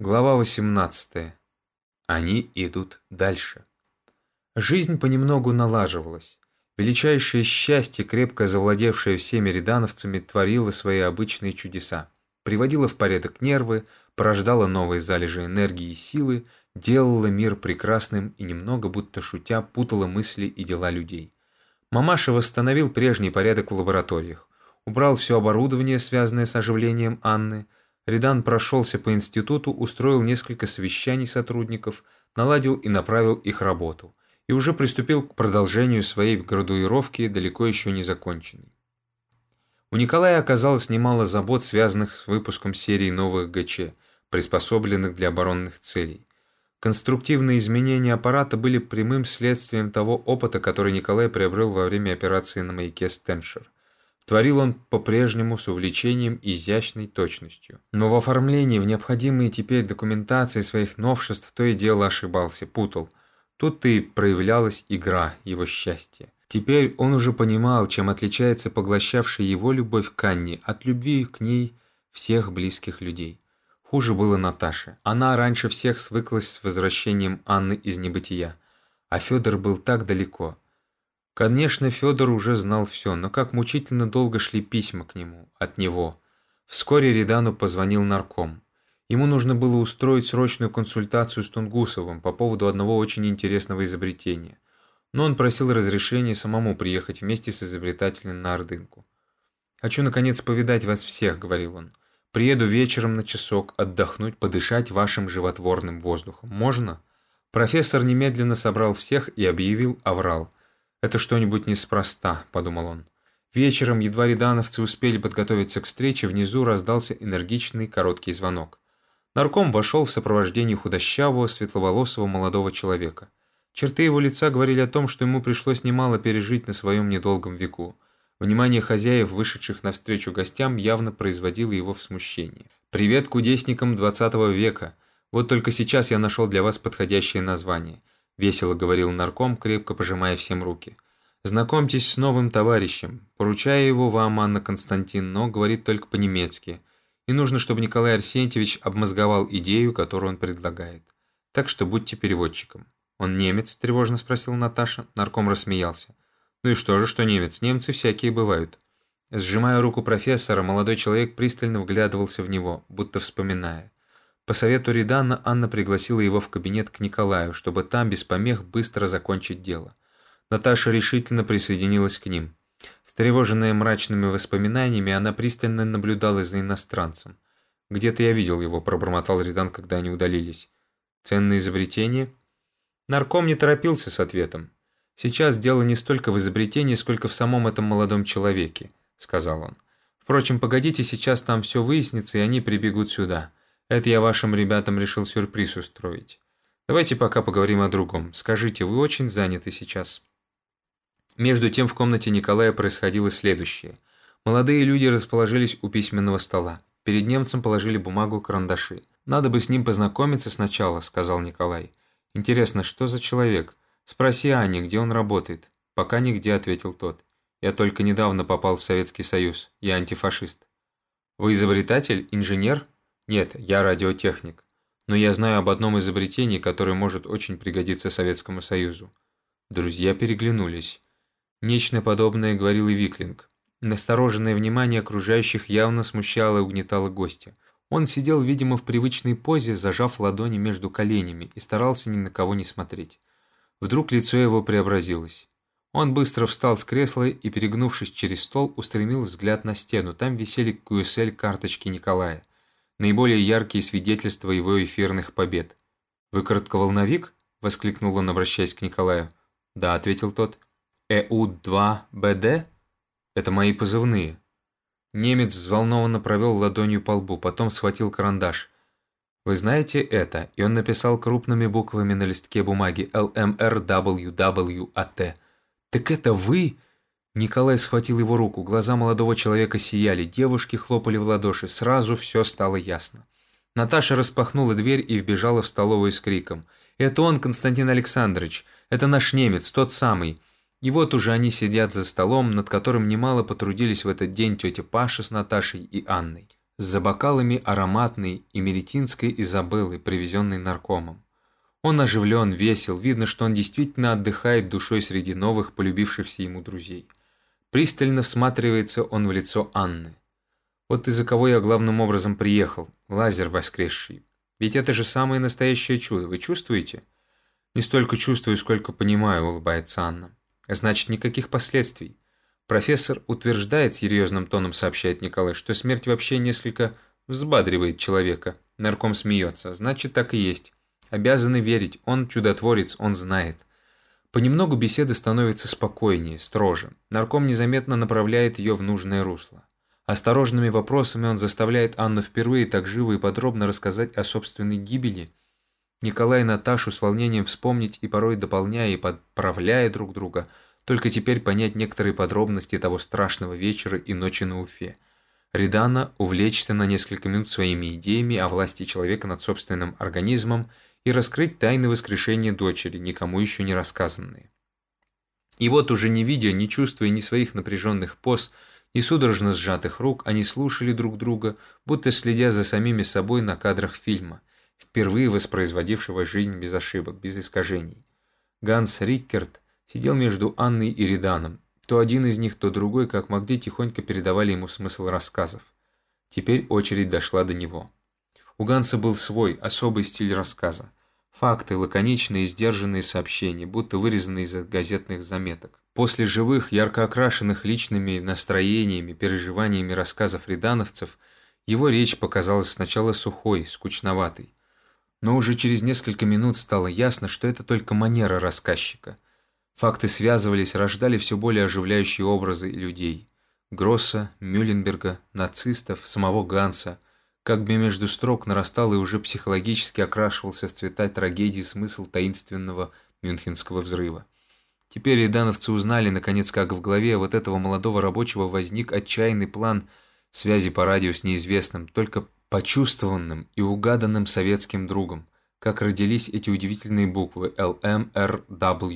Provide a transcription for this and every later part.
Глава 18. Они идут дальше. Жизнь понемногу налаживалась. Величайшее счастье, крепко завладевшее всеми рядановцами, творило свои обычные чудеса. Приводило в порядок нервы, порождало новые залежи энергии и силы, делало мир прекрасным и немного, будто шутя, путало мысли и дела людей. Мамаша восстановил прежний порядок в лабораториях, убрал все оборудование, связанное с оживлением Анны, Редан прошелся по институту, устроил несколько совещаний сотрудников, наладил и направил их работу, и уже приступил к продолжению своей градуировки, далеко еще не законченной. У Николая оказалось немало забот, связанных с выпуском серии новых ГЧ, приспособленных для оборонных целей. Конструктивные изменения аппарата были прямым следствием того опыта, который Николай приобрел во время операции на маяке Стеншер. Творил он по-прежнему с увлечением и изящной точностью. Но в оформлении, в необходимой теперь документации своих новшеств, то и дело ошибался, путал. Тут-то и проявлялась игра, его счастье. Теперь он уже понимал, чем отличается поглощавшая его любовь к Анне от любви к ней всех близких людей. Хуже было Наташе. Она раньше всех свыклась с возвращением Анны из небытия. А Федор был так далеко – Конечно, Федор уже знал все, но как мучительно долго шли письма к нему, от него. Вскоре Редану позвонил нарком. Ему нужно было устроить срочную консультацию с Тунгусовым по поводу одного очень интересного изобретения. Но он просил разрешения самому приехать вместе с изобретателем на Ордынку. «Хочу, наконец, повидать вас всех», — говорил он. «Приеду вечером на часок, отдохнуть, подышать вашим животворным воздухом. Можно?» Профессор немедленно собрал всех и объявил аврал. «Это что-нибудь неспроста», — подумал он. Вечером, едва рядановцы успели подготовиться к встрече, внизу раздался энергичный короткий звонок. Нарком вошел в сопровождении худощавого, светловолосого молодого человека. Черты его лица говорили о том, что ему пришлось немало пережить на своем недолгом веку. Внимание хозяев, вышедших навстречу гостям, явно производило его в смущении. «Привет кудесникам двадцатого века! Вот только сейчас я нашел для вас подходящее название –— весело говорил нарком, крепко пожимая всем руки. «Знакомьтесь с новым товарищем. Поручаю его вам, Анна Константин, но говорит только по-немецки. И нужно, чтобы Николай Арсентьевич обмозговал идею, которую он предлагает. Так что будьте переводчиком». «Он немец?» – тревожно спросила Наташа. Нарком рассмеялся. «Ну и что же, что немец? Немцы всякие бывают». Сжимая руку профессора, молодой человек пристально вглядывался в него, будто вспоминая. По совету Редана Анна пригласила его в кабинет к Николаю, чтобы там без помех быстро закончить дело. Наташа решительно присоединилась к ним. Встревоженная мрачными воспоминаниями, она пристально наблюдала за иностранцем. «Где-то я видел его», – пробормотал Редан, когда они удалились. «Ценное изобретение?» Нарком не торопился с ответом. «Сейчас дело не столько в изобретении, сколько в самом этом молодом человеке», – сказал он. «Впрочем, погодите, сейчас там все выяснится, и они прибегут сюда. Это я вашим ребятам решил сюрприз устроить. Давайте пока поговорим о другом. Скажите, вы очень заняты сейчас?» Между тем в комнате Николая происходило следующее. Молодые люди расположились у письменного стола. Перед немцем положили бумагу карандаши. «Надо бы с ним познакомиться сначала», — сказал Николай. «Интересно, что за человек? Спроси Ани, где он работает». «Пока нигде», — ответил тот. «Я только недавно попал в Советский Союз. Я антифашист». «Вы изобретатель? Инженер?» Нет, я радиотехник. Но я знаю об одном изобретении, которое может очень пригодиться Советскому Союзу. Друзья переглянулись. Нечто подобное говорил и Виклинг. Настороженное внимание окружающих явно смущало и угнетало гостя. Он сидел, видимо, в привычной позе, зажав ладони между коленями и старался ни на кого не смотреть. Вдруг лицо его преобразилось. Он быстро встал с кресла и, перегнувшись через стол, устремил взгляд на стену. Там висели QSL карточки Николая наиболее яркие свидетельства его эфирных побед. «Вы коротковолновик?» – воскликнул он, обращаясь к Николаю. «Да», – ответил тот. «ЭУ-2БД?» «Это мои позывные». Немец взволнованно провел ладонью по лбу, потом схватил карандаш. «Вы знаете это?» И он написал крупными буквами на листке бумаги «ЛМРWWАТ». «Так это вы?» Николай схватил его руку, глаза молодого человека сияли, девушки хлопали в ладоши, сразу все стало ясно. Наташа распахнула дверь и вбежала в столовую с криком. «Это он, Константин Александрович! Это наш немец, тот самый!» И вот уже они сидят за столом, над которым немало потрудились в этот день тетя Паша с Наташей и Анной. за бокалами ароматной и меретинской Изабеллы, привезенной наркомом. Он оживлен, весел, видно, что он действительно отдыхает душой среди новых, полюбившихся ему друзей. Пристально всматривается он в лицо Анны. Вот из-за кого я главным образом приехал, лазер воскресший. Ведь это же самое настоящее чудо, вы чувствуете? Не столько чувствую, сколько понимаю, улыбается Анна. Значит, никаких последствий. Профессор утверждает, серьезным тоном сообщает Николай, что смерть вообще несколько взбадривает человека. Нарком смеется. Значит, так и есть. Обязаны верить, он чудотворец, он знает. Понемногу беседа становится спокойнее, строже. Нарком незаметно направляет ее в нужное русло. Осторожными вопросами он заставляет Анну впервые так живо и подробно рассказать о собственной гибели. Николай и Наташу с волнением вспомнить и порой дополняя и подправляя друг друга, только теперь понять некоторые подробности того страшного вечера и ночи на Уфе. Редана увлечься на несколько минут своими идеями о власти человека над собственным организмом и раскрыть тайны воскрешения дочери, никому еще не рассказанные. И вот уже не видя, не чувствуя ни своих напряженных поз, и судорожно сжатых рук они слушали друг друга, будто следя за самими собой на кадрах фильма, впервые воспроизводившего жизнь без ошибок, без искажений. Ганс Риккерт сидел между Анной и Риданом. То один из них, то другой, как могли, тихонько передавали ему смысл рассказов. Теперь очередь дошла до него. У Ганса был свой, особый стиль рассказа. Факты, лаконичные и сдержанные сообщения, будто вырезанные из газетных заметок. После живых, ярко окрашенных личными настроениями, переживаниями рассказов рядановцев, его речь показалась сначала сухой, скучноватой. Но уже через несколько минут стало ясно, что это только манера рассказчика. Факты связывались, рождали все более оживляющие образы людей. Гросса, Мюлленберга, нацистов, самого Ганса. Как бы между строк нарастал и уже психологически окрашивался в цвета трагедии смысл таинственного мюнхенского взрыва. Теперь рядановцы узнали, наконец, как в голове вот этого молодого рабочего возник отчаянный план связи по радио с неизвестным, только почувствованным и угаданным советским другом, как родились эти удивительные буквы LMRWWAT,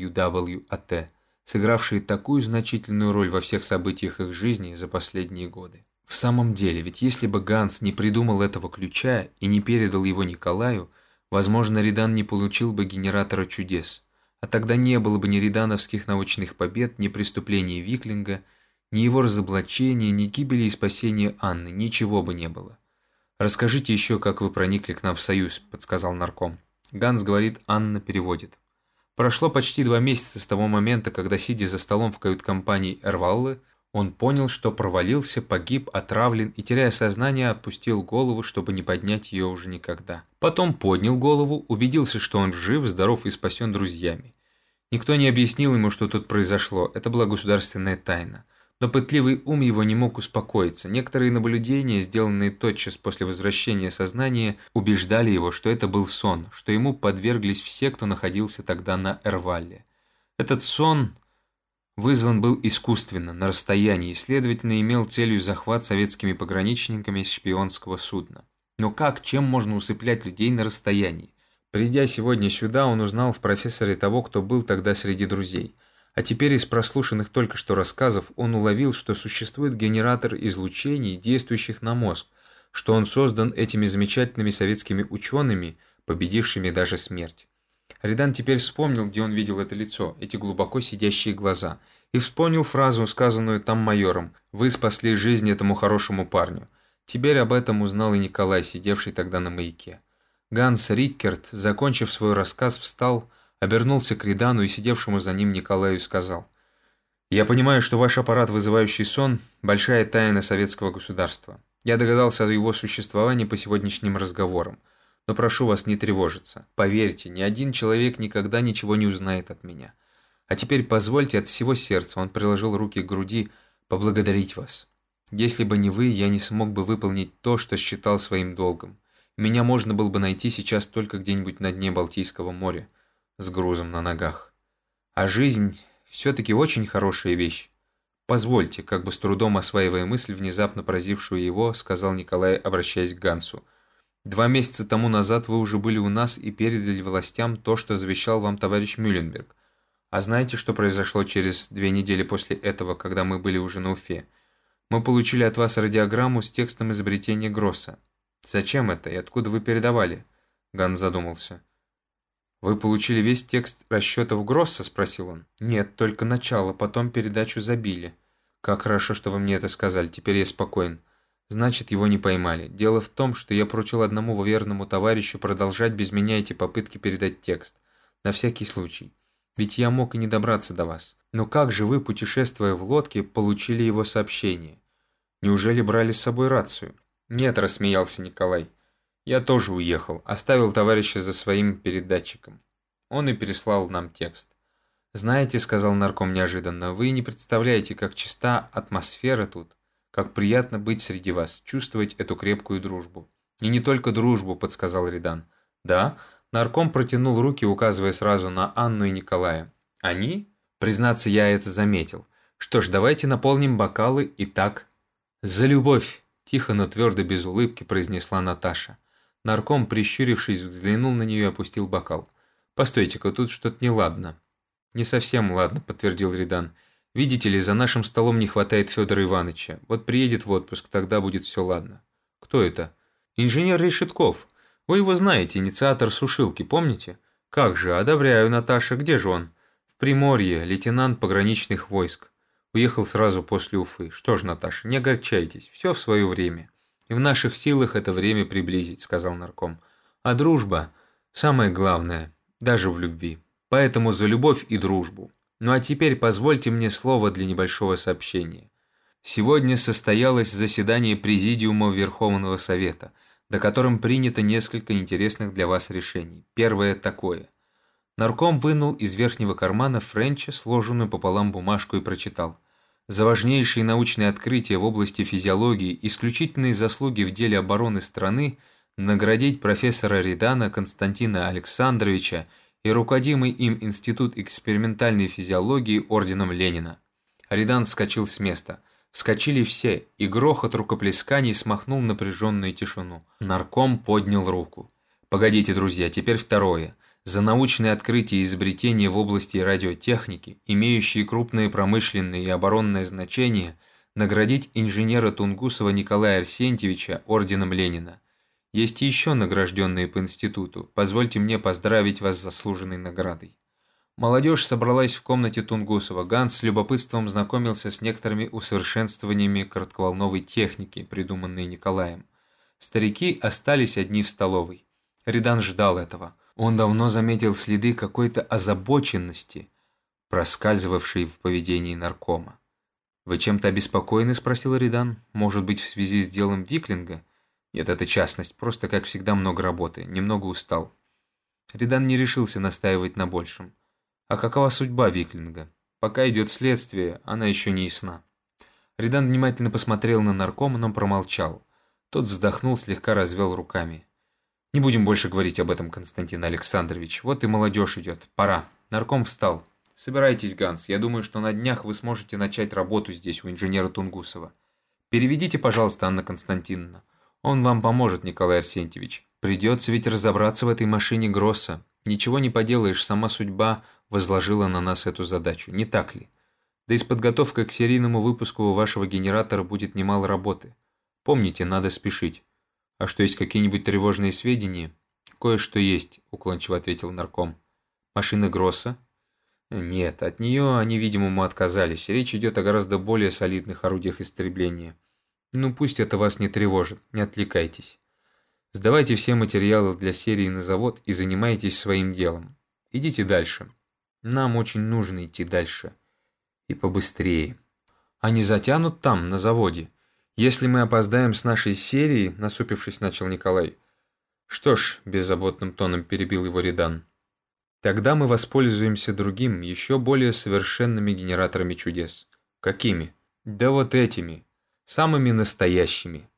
сыгравшие такую значительную роль во всех событиях их жизни за последние годы. В самом деле, ведь если бы Ганс не придумал этого ключа и не передал его Николаю, возможно, Редан не получил бы генератора чудес – а тогда не было бы ни редановских научных побед, ни преступлений Виклинга, ни его разоблачения, ни гибели и спасения Анны, ничего бы не было. «Расскажите еще, как вы проникли к нам в Союз», – подсказал нарком. Ганс говорит, Анна переводит. Прошло почти два месяца с того момента, когда, сидя за столом в кают-компании Эрваллы, он понял, что провалился, погиб, отравлен и, теряя сознание, опустил голову, чтобы не поднять ее уже никогда. Потом поднял голову, убедился, что он жив, здоров и спасен друзьями. Никто не объяснил ему, что тут произошло, это была государственная тайна. Но пытливый ум его не мог успокоиться. Некоторые наблюдения, сделанные тотчас после возвращения сознания, убеждали его, что это был сон, что ему подверглись все, кто находился тогда на Эрвале. Этот сон вызван был искусственно, на расстоянии, и, следовательно, имел целью захват советскими пограничниками шпионского судна. Но как, чем можно усыплять людей на расстоянии? Придя сегодня сюда, он узнал в профессоре того, кто был тогда среди друзей. А теперь из прослушанных только что рассказов он уловил, что существует генератор излучений, действующих на мозг, что он создан этими замечательными советскими учеными, победившими даже смерть. Редан теперь вспомнил, где он видел это лицо, эти глубоко сидящие глаза, и вспомнил фразу, сказанную там майором «Вы спасли жизнь этому хорошему парню». Теперь об этом узнал и Николай, сидевший тогда на маяке. Ганс Риккерт, закончив свой рассказ, встал, обернулся к Редану и сидевшему за ним Николаю сказал «Я понимаю, что ваш аппарат, вызывающий сон, большая тайна советского государства. Я догадался о его существовании по сегодняшним разговорам. Но прошу вас не тревожиться. Поверьте, ни один человек никогда ничего не узнает от меня. А теперь позвольте от всего сердца, он приложил руки к груди, поблагодарить вас. Если бы не вы, я не смог бы выполнить то, что считал своим долгом. Меня можно было бы найти сейчас только где-нибудь на дне Балтийского моря, с грузом на ногах. А жизнь все-таки очень хорошая вещь. Позвольте, как бы с трудом осваивая мысль, внезапно поразившую его, сказал Николай, обращаясь к Гансу – Два месяца тому назад вы уже были у нас и передали властям то, что завещал вам товарищ Мы получили от вас радиограмму с текстом изобретения Гросса. Зачем это и откуда вы передавали?» Ганс задумался. «Вы получили весь текст расчетов Гросса?» – спросил он. «Нет, только начало, потом передачу забили». «Как хорошо, что вы мне это сказали, теперь я спокоен. Значит, его не поймали. Дело в том, что я поручил одному верному товарищу продолжать без меня эти попытки передать текст. На всякий случай. Ведь я мог и не добраться до вас. Но как же вы, путешествуя в лодке, получили его сообщение? Неужели брали с собой рацию?» «Нет», – рассмеялся Николай. Я тоже уехал, оставил товарища за своим передатчиком. Он и переслал нам текст. «Знаете», — сказал нарком неожиданно, — «вы не представляете, как чиста атмосфера тут, как приятно быть среди вас, чувствовать эту крепкую дружбу». «И не только дружбу», — подсказал Редан. «Да?» — нарком протянул руки, указывая сразу на Анну и Николая. «Они?» Признаться, я это заметил. Что ж, давайте наполним бокалы и так. «За любовь!» – тихо, но твердо, без улыбки произнесла Наташа. Нарком, прищурившись, взглянул на нее и опустил бокал. «Постойте-ка, тут что-то неладно». «Не совсем ладно», — подтвердил Редан. «Видите ли, за нашим столом не хватает Федора Ивановича. Вот приедет в отпуск, тогда будет все ладно». «Кто это?» «Инженер Решетков. Вы его знаете, инициатор сушилки, помните?» «Как же, одобряю, Наташа. Где же он?» «В Приморье, лейтенант пограничных войск. Уехал сразу после Уфы. Что ж, Наташа, не огорчайтесь, все в свое время». И в наших силах это время приблизить», — сказал нарком. «А дружба — самое главное, даже в любви. Поэтому за любовь и дружбу. Ну а теперь позвольте мне слово для небольшого сообщения. Сегодня состоялось заседание Президиума Верховного Совета, до котором принято несколько интересных для вас решений. Первое такое. Нарком вынул из верхнего кармана Френча сложенную пополам бумажку и прочитал – за важнейшие научные открытия в области физиологии, исключительные заслуги в деле обороны страны, наградить профессора Редана Константина Александровича и руководимый им Институт экспериментальной физиологии орденом Ленина. Редан вскочил с места. Вскочили все, и грохот рукоплесканий смахнул напряженную тишину. Нарком поднял руку. «Погодите, друзья, теперь второе за научные открытия и изобретения в области радиотехники, имеющие крупное промышленное и оборонное значение, наградить инженера Тунгусова Николая Арсентьевича орденом Ленина. Есть еще награжденные по институту. Позвольте мне поздравить вас с заслуженной наградой. Молодежь собралась в комнате Тунгусова. Ганс с любопытством знакомился с некоторыми усовершенствованиями коротковолновой техники, придуманной Николаем. Старики остались одни в столовой. Редан ждал этого. Он давно заметил следы какой-то озабоченности, проскальзывавшей в поведении наркома. «Вы чем-то обеспокоены?» – спросил Ридан. «Может быть, в связи с делом Виклинга?» «Нет, это частность. Просто, как всегда, много работы. Немного устал». Ридан не решился настаивать на большем. «А какова судьба Виклинга?» «Пока идет следствие, она еще не ясна». Ридан внимательно посмотрел на наркома, но промолчал. Тот вздохнул, слегка развел руками. Не будем больше говорить об этом, Константин Александрович. Вот и молодежь идет. Пора. Нарком встал. Собирайтесь, Ганс. Я думаю, что на днях вы сможете начать работу здесь у инженера Тунгусова. Переведите, пожалуйста, Анна Константиновна. Он вам поможет, Николай Арсентьевич. Придется ведь разобраться в этой машине Гросса. Ничего не поделаешь, сама судьба возложила на нас эту задачу, не так ли? Да и с подготовкой к серийному выпуску вашего генератора будет немало работы. Помните, надо спешить. «А что, есть какие-нибудь тревожные сведения?» «Кое-что есть», — уклончиво ответил нарком. «Машина Гросса?» «Нет, от нее они, видимо, отказались. Речь идет о гораздо более солидных орудиях истребления. Ну, пусть это вас не тревожит, не отвлекайтесь. Сдавайте все материалы для серии на завод и занимайтесь своим делом. Идите дальше. Нам очень нужно идти дальше. И побыстрее. Они затянут там, на заводе?» «Если мы опоздаем с нашей серией», — насупившись, начал Николай. «Что ж», — беззаботным тоном перебил его Редан, «тогда мы воспользуемся другим, еще более совершенными генераторами чудес». «Какими?» «Да вот этими. Самыми настоящими».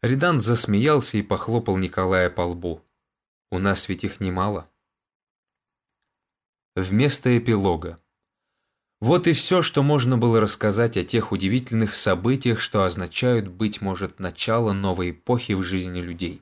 Редан засмеялся и похлопал Николая по лбу. «У нас ведь их немало». Вместо эпилога. Вот и все, что можно было рассказать о тех удивительных событиях, что означают, быть может, начало новой эпохи в жизни людей.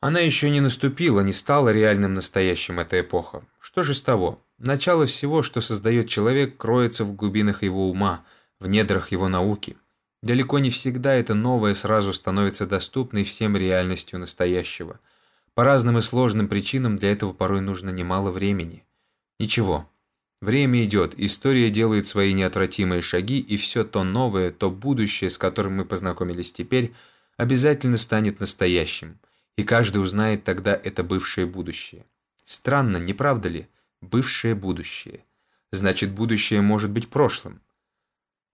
Она еще не наступила, не стала реальным настоящим эта эпоха. Что же с того? Начало всего, что создает человек, кроется в глубинах его ума, в недрах его науки. Далеко не всегда это новое сразу становится доступной всем реальностью настоящего. По разным и сложным причинам для этого порой нужно немало времени. Ничего. Время идет, история делает свои неотвратимые шаги, и все то новое, то будущее, с которым мы познакомились теперь, обязательно станет настоящим, и каждый узнает тогда это бывшее будущее. Странно, не правда ли? Бывшее будущее. Значит, будущее может быть прошлым.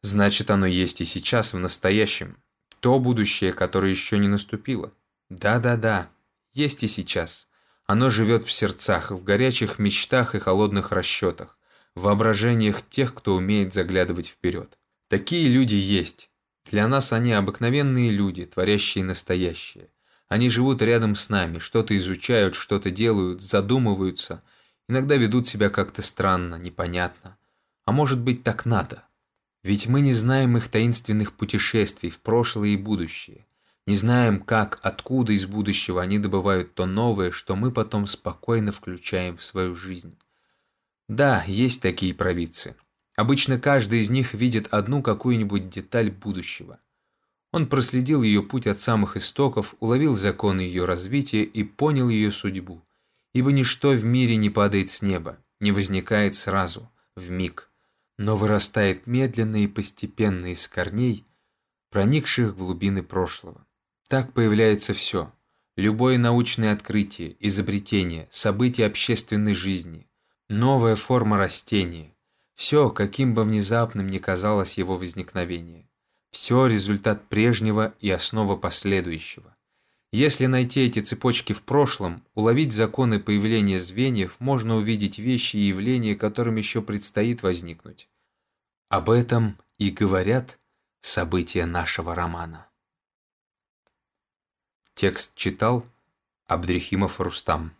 Значит, оно есть и сейчас, в настоящем. То будущее, которое еще не наступило. Да-да-да, есть и сейчас. Оно живет в сердцах, в горячих мечтах и холодных расчетах, в воображениях тех, кто умеет заглядывать вперед. Такие люди есть. Для нас они обыкновенные люди, творящие настоящее. Они живут рядом с нами, что-то изучают, что-то делают, задумываются, иногда ведут себя как-то странно, непонятно. А может быть, так надо. Ведь мы не знаем их таинственных путешествий в прошлое и будущее. Не знаем, как, откуда из будущего они добывают то новое, что мы потом спокойно включаем в свою жизнь. Да, есть такие провидцы. Обычно каждый из них видит одну какую-нибудь деталь будущего. Он проследил ее путь от самых истоков, уловил законы ее развития и понял ее судьбу. Ибо ничто в мире не падает с неба, не возникает сразу, в миг но вырастает медленно и постепенно из корней, проникших в глубины прошлого. Так появляется все. Любое научное открытие, изобретение, событие общественной жизни, новая форма растения. Все, каким бы внезапным ни казалось его возникновение. Все результат прежнего и основа последующего. Если найти эти цепочки в прошлом, уловить законы появления звеньев, можно увидеть вещи и явления, которым еще предстоит возникнуть. Об этом и говорят события нашего романа. Текст читал Абдрихимов Рустам